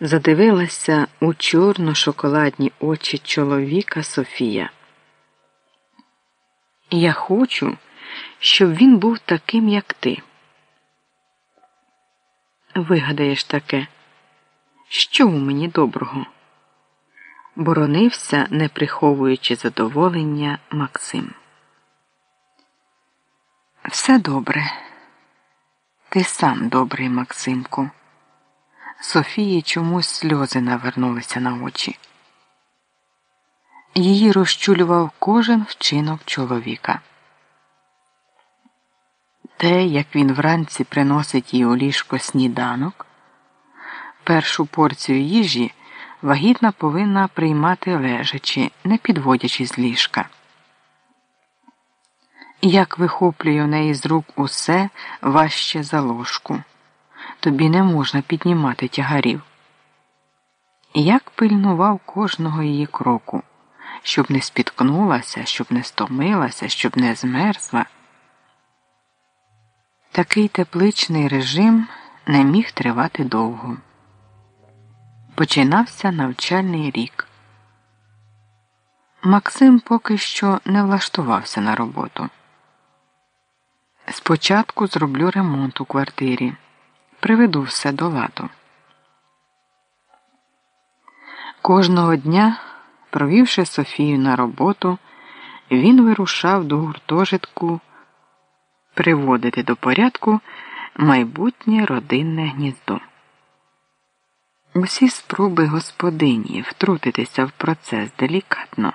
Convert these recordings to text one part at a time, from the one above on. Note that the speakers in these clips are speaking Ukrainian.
задивилася у чорно-шоколадні очі чоловіка Софія. Я хочу, щоб він був таким, як ти. Вигадаєш таке, що у мені доброго? Боронився, не приховуючи задоволення Максим. Все добре. Ти сам добрий, Максимку. Софії чомусь сльози навернулися на очі. Її розчулював кожен вчинок чоловіка. Те, як він вранці приносить їй у ліжко сніданок, першу порцію їжі вагітна повинна приймати лежачи, не підводячи з ліжка. Як вихоплює в неї з рук усе важче за ложку. Тобі не можна піднімати тягарів. Як пильнував кожного її кроку, щоб не спіткнулася, щоб не стомилася, щоб не змерзла. Такий тепличний режим не міг тривати довго. Починався навчальний рік. Максим поки що не влаштувався на роботу. Спочатку зроблю ремонт у квартирі, приведу все до ладу. Кожного дня, провівши Софію на роботу, він вирушав до гуртожитку приводити до порядку майбутнє родинне гніздо. Усі спроби господині втрутитися в процес делікатно,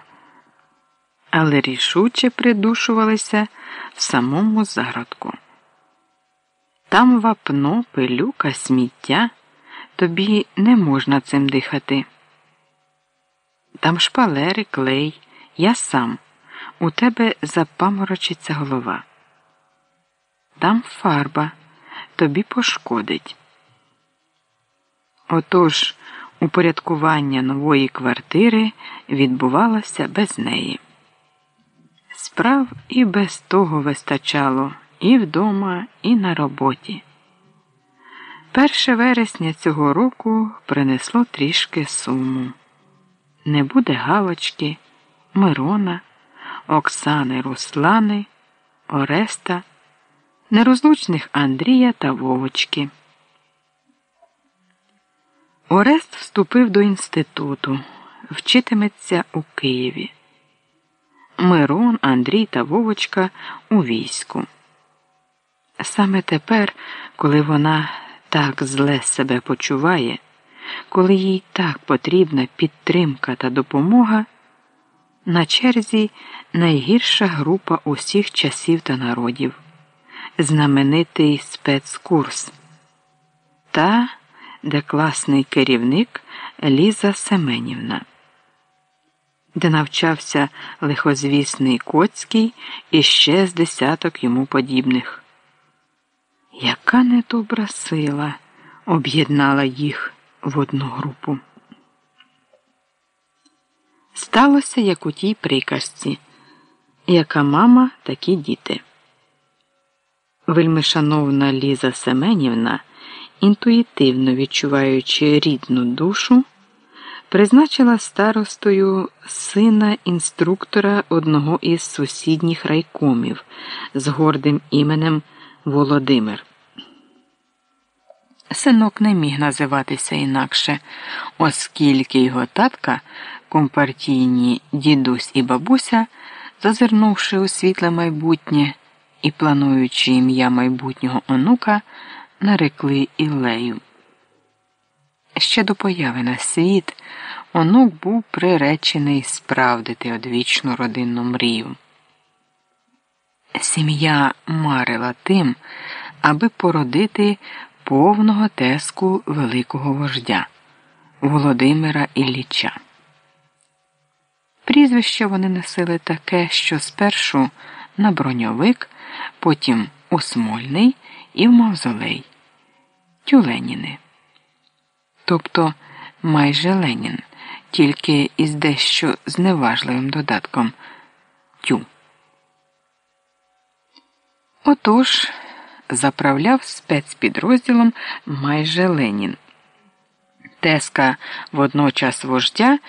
але рішуче придушувалися в самому зародку. Там вапно, пилюка, сміття, тобі не можна цим дихати. Там шпалери, клей, я сам, у тебе запаморочиться голова. Там фарба, тобі пошкодить. Отож, упорядкування нової квартири відбувалося без неї. Справ і без того вистачало і вдома, і на роботі. Перше вересня цього року принесло трішки суму. Не буде Галочки, Мирона, Оксани Руслани, Ореста, нерозлучних Андрія та Вовочки. Орест вступив до інституту, вчитиметься у Києві. Мирон, Андрій та Вовочка у війську. Саме тепер, коли вона так зле себе почуває, коли їй так потрібна підтримка та допомога, на черзі найгірша група усіх часів та народів, знаменитий спецкурс, та де класний керівник Ліза Семенівна де навчався лихозвісний Коцький і ще з десяток йому подібних. Яка недобра сила об'єднала їх в одну групу? Сталося, як у тій приказці, яка мама, такі діти. Вельмишановна Ліза Семенівна, інтуїтивно відчуваючи рідну душу, призначила старостою сина інструктора одного із сусідніх райкомів з гордим іменем Володимир. Синок не міг називатися інакше, оскільки його татка, компартійні дідусь і бабуся, зазирнувши у світле майбутнє і плануючи ім'я майбутнього онука, нарекли Іллею. Ще до появи на світ онук був приречений справдити одвічну родинну мрію. Сім'я марила тим, аби породити повного теску великого вождя Володимира Ілліча. Прізвище вони носили таке, що спершу на броньовик, потім у Смольний і в Мавзолей Тюленіни тобто майже Ленін, тільки із дещо зневажливим додатком тю. Отож заправляв спецпідрозділом майже Ленін. Теска водночас вождя